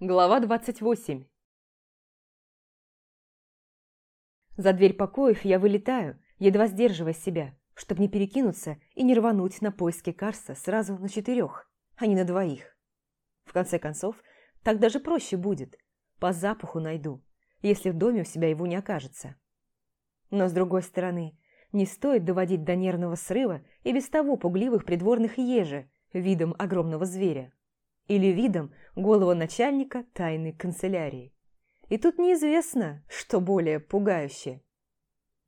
Глава 28 За дверь покоев я вылетаю, едва сдерживая себя, чтобы не перекинуться и не рвануть на поиски Карса сразу на четырех, а не на двоих. В конце концов, так даже проще будет. По запаху найду, если в доме у себя его не окажется. Но с другой стороны, не стоит доводить до нервного срыва и без того пугливых придворных ежи видом огромного зверя или видом голого начальника тайной канцелярии. И тут неизвестно, что более пугающее.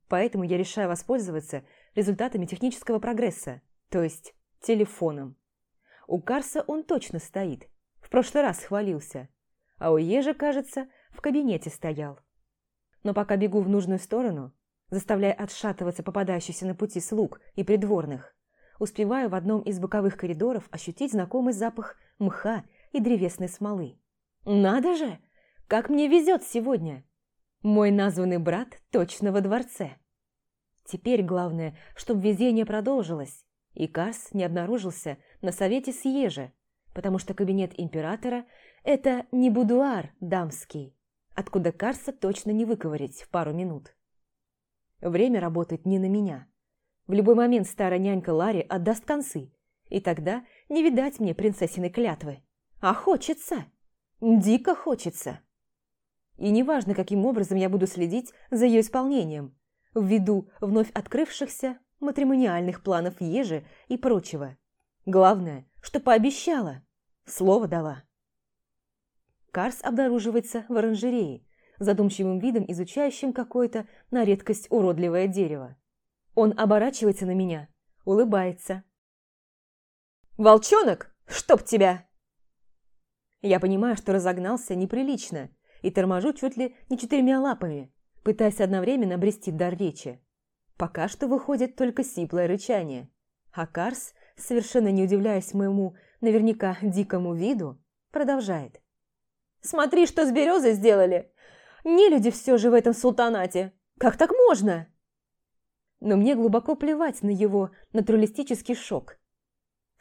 Поэтому я решаю воспользоваться результатами технического прогресса, то есть телефоном. У Карса он точно стоит, в прошлый раз хвалился, а у Ежи, кажется, в кабинете стоял. Но пока бегу в нужную сторону, заставляя отшатываться попадающихся на пути слуг и придворных, успеваю в одном из боковых коридоров ощутить знакомый запах мха и древесной смолы. «Надо же! Как мне везет сегодня! Мой названный брат точно во дворце!» Теперь главное, чтобы везение продолжилось, и Карс не обнаружился на совете съеже, потому что кабинет императора – это не будуар дамский, откуда Карса точно не выковырять в пару минут. Время работает не на меня. В любой момент старая нянька Ларри отдаст концы, и тогда не видать мне принцессиной клятвы. А хочется. Дико хочется. И неважно, каким образом я буду следить за ее исполнением, ввиду вновь открывшихся матримониальных планов Ежи и прочего. Главное, что пообещала, слово дала. Карс обнаруживается в оранжерее, задумчивым видом изучающим какое-то на редкость уродливое дерево. Он оборачивается на меня, улыбается, «Волчонок, чтоб тебя!» Я понимаю, что разогнался неприлично и торможу чуть ли не четырьмя лапами, пытаясь одновременно обрести дар речи. Пока что выходит только сиплое рычание, а Карс, совершенно не удивляясь моему наверняка дикому виду, продолжает. «Смотри, что с березой сделали! Не люди все же в этом султанате! Как так можно?» Но мне глубоко плевать на его натуралистический шок –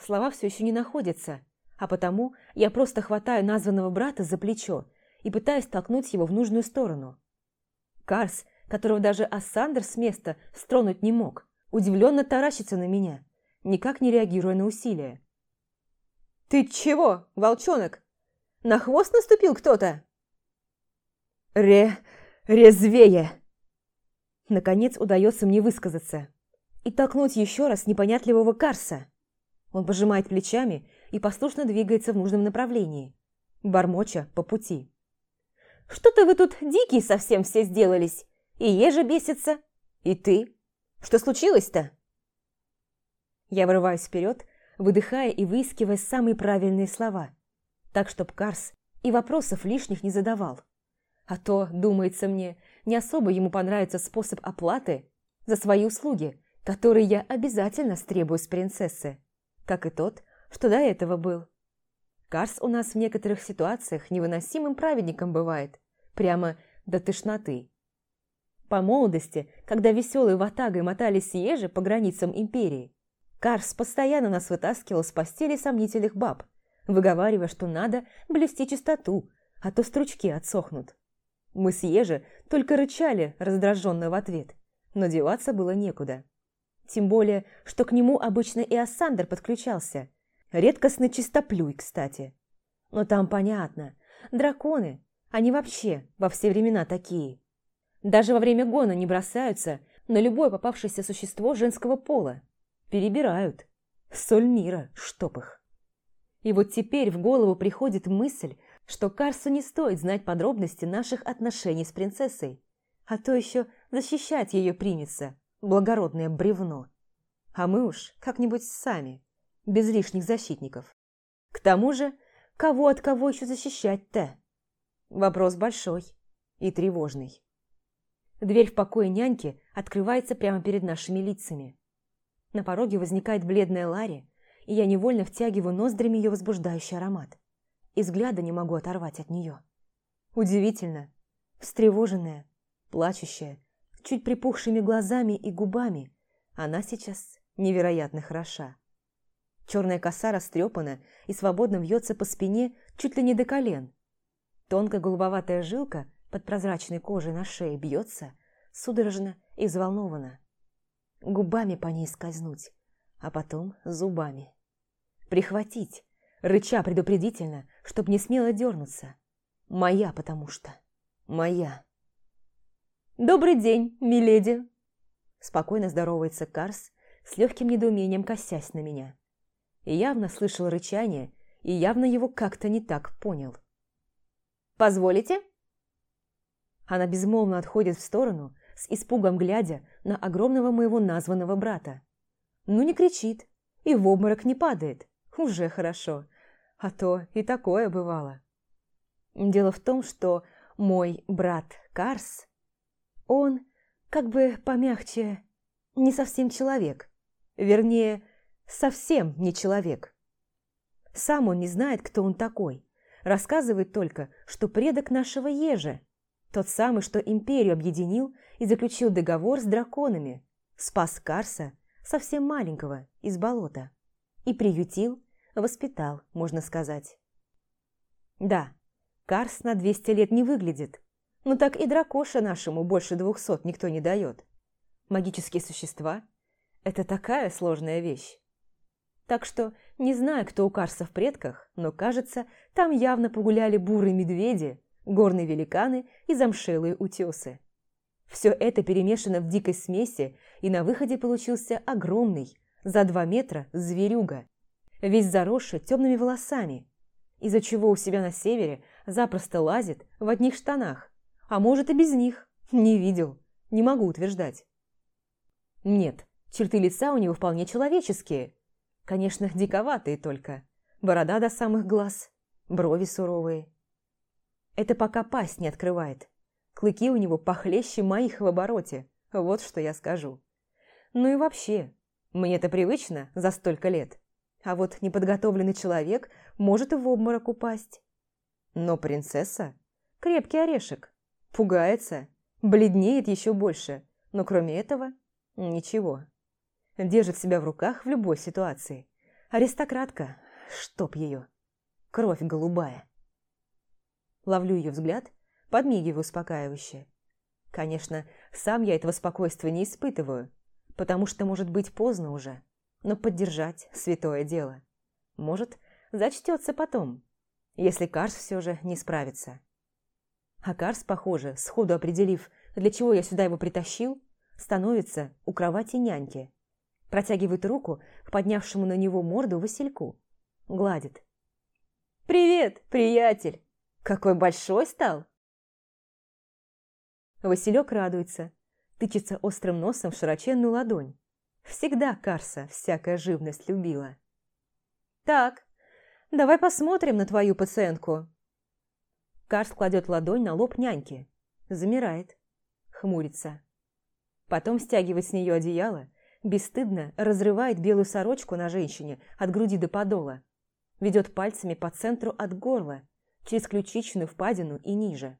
Слова все еще не находятся, а потому я просто хватаю названного брата за плечо и пытаюсь толкнуть его в нужную сторону. Карс, которого даже Ассандр с места стронуть не мог, удивленно таращится на меня, никак не реагируя на усилия. «Ты чего, волчонок? На хвост наступил кто-то?» «Ре... резвее!» Наконец удается мне высказаться и толкнуть еще раз непонятливого Карса. Он пожимает плечами и послушно двигается в нужном направлении, бормоча по пути. «Что-то вы тут дикие совсем все сделались, и Ежа бесится, и ты. Что случилось-то?» Я вырываюсь вперед, выдыхая и выискивая самые правильные слова, так, чтоб Карс и вопросов лишних не задавал. А то, думается мне, не особо ему понравится способ оплаты за свои услуги, которые я обязательно стребую с принцессы как и тот, что до этого был. Карс у нас в некоторых ситуациях невыносимым праведником бывает, прямо до тошноты. По молодости, когда веселые ватагой мотались ежи по границам империи, Карс постоянно нас вытаскивал с постели сомнительных баб, выговаривая, что надо блюсти чистоту, а то стручки отсохнут. Мы с Ежи только рычали раздраженно в ответ, но деваться было некуда. Тем более, что к нему обычно и Ассандр подключался. Редкостный чистоплюй, кстати. Но там понятно. Драконы, они вообще во все времена такие. Даже во время гона не бросаются на любое попавшееся существо женского пола. Перебирают. Соль мира, чтоб их. И вот теперь в голову приходит мысль, что Карсу не стоит знать подробности наших отношений с принцессой, а то еще защищать ее примется благородное бревно. А мы уж как-нибудь сами, без лишних защитников. К тому же, кого от кого еще защищать-то? Вопрос большой и тревожный. Дверь в покое няньки открывается прямо перед нашими лицами. На пороге возникает бледная Ларри, и я невольно втягиваю ноздрями ее возбуждающий аромат. И взгляда не могу оторвать от нее. Удивительно, встревоженная, плачущая, чуть припухшими глазами и губами, она сейчас невероятно хороша. Черная коса растрепана и свободно вьется по спине чуть ли не до колен. Тонкая голубоватая жилка под прозрачной кожей на шее бьется, судорожно и взволнованно. Губами по ней скользнуть, а потом зубами. Прихватить, рыча предупредительно, чтоб не смело дернуться. Моя, потому что. Моя. «Добрый день, миледи!» Спокойно здоровается Карс, с легким недоумением косясь на меня. Явно слышал рычание, и явно его как-то не так понял. «Позволите?» Она безмолвно отходит в сторону, с испугом глядя на огромного моего названного брата. Ну не кричит и в обморок не падает. Уже хорошо. А то и такое бывало. Дело в том, что мой брат Карс, он, как бы помягче, не совсем человек. Вернее, совсем не человек. Сам он не знает, кто он такой. Рассказывает только, что предок нашего Ежа, тот самый, что империю объединил и заключил договор с драконами, спас Карса, совсем маленького, из болота, и приютил, воспитал, можно сказать. Да, Карс на 200 лет не выглядит, но так и дракоша нашему больше двухсот никто не дает. Магические существа – это такая сложная вещь. Так что не знаю, кто у Карса в предках, но, кажется, там явно погуляли бурые медведи, горные великаны и замшелые утесы. Все это перемешано в дикой смеси, и на выходе получился огромный, за два метра, зверюга, весь заросший темными волосами, из-за чего у себя на севере запросто лазит в одних штанах, а может и без них, не видел, не могу утверждать. Нет, черты лица у него вполне человеческие – Конечно, диковатые только. Борода до самых глаз, брови суровые. Это пока пасть не открывает. Клыки у него похлеще моих в обороте. Вот что я скажу. Ну и вообще, мне это привычно за столько лет. А вот неподготовленный человек может и в обморок упасть. Но принцесса – крепкий орешек. Пугается, бледнеет еще больше. Но кроме этого – ничего. Держит себя в руках в любой ситуации. Аристократка, чтоб ее. Кровь голубая. Ловлю ее взгляд, подмигиваю успокаивающе. Конечно, сам я этого спокойствия не испытываю, потому что может быть поздно уже, но поддержать – святое дело. Может, зачтется потом, если Карс все же не справится. А Карс, похоже, сходу определив, для чего я сюда его притащил, становится у кровати няньки Протягивает руку к поднявшему на него морду Васильку. Гладит. «Привет, приятель! Какой большой стал!» Василек радуется, тычется острым носом в широченную ладонь. Всегда Карса всякая живность любила. «Так, давай посмотрим на твою пациентку». Карс кладет ладонь на лоб няньки. Замирает. Хмурится. Потом стягивает с нее одеяло бесстыдно разрывает белую сорочку на женщине от груди до подола, ведет пальцами по центру от горла, через ключичную впадину и ниже.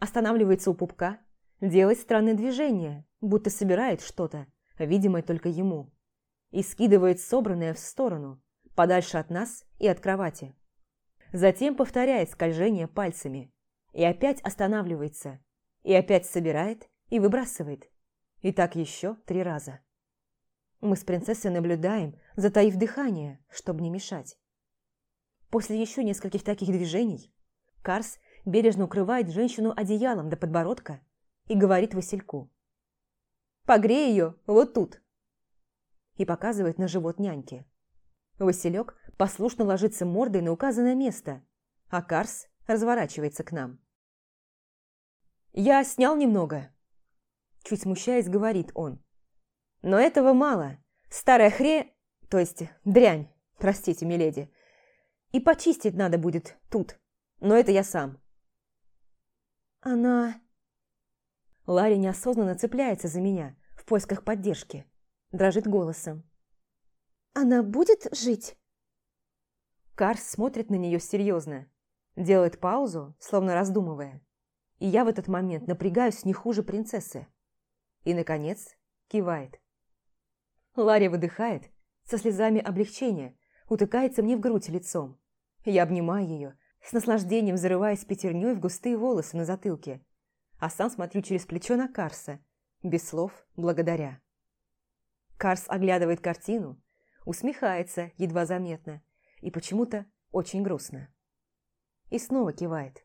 Останавливается у пупка, делает странные движения, будто собирает что-то, видимое только ему, и скидывает собранное в сторону, подальше от нас и от кровати. Затем повторяет скольжение пальцами, и опять останавливается, и опять собирает и выбрасывает. И так еще три раза. Мы с принцессой наблюдаем, затаив дыхание, чтобы не мешать. После еще нескольких таких движений Карс бережно укрывает женщину одеялом до подбородка и говорит Васильку. «Погрей ее вот тут!» и показывает на живот няньки. Василек послушно ложится мордой на указанное место, а Карс разворачивается к нам. «Я снял немного», – чуть смущаясь, говорит он. Но этого мало. Старая хре... То есть дрянь, простите, миледи. И почистить надо будет тут. Но это я сам. Она... Ларри неосознанно цепляется за меня в поисках поддержки. Дрожит голосом. «Она будет жить?» Карс смотрит на нее серьезно. Делает паузу, словно раздумывая. И я в этот момент напрягаюсь не хуже принцессы. И, наконец, кивает. Ларри выдыхает со слезами облегчения, утыкается мне в грудь лицом. Я обнимаю ее, с наслаждением зарываясь пятерней в густые волосы на затылке, а сам смотрю через плечо на Карса, без слов благодаря. Карс оглядывает картину, усмехается едва заметно и почему-то очень грустно. И снова кивает.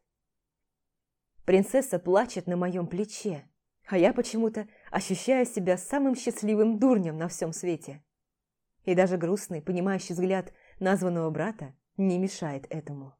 Принцесса плачет на моем плече, а я почему-то ощущаю себя самым счастливым дурнем на всем свете. И даже грустный, понимающий взгляд названного брата не мешает этому.